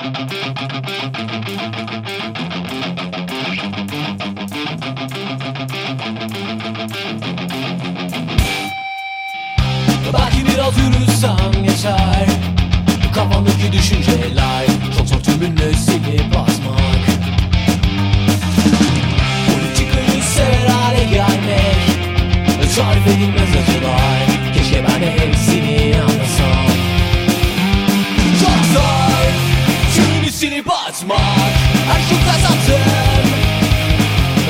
Belki biraz yürüsem yeter. Kafamdaki düşünceler Çok zor tümünü silip ajoute la centaine,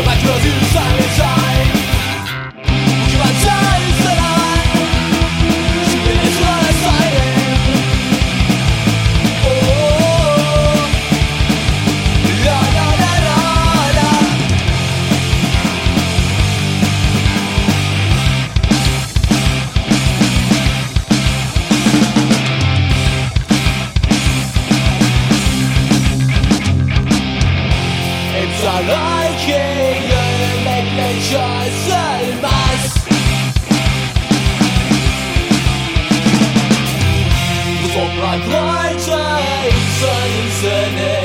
ma clause Ki yürümekle çözülmez Bu topraklarda insan insanı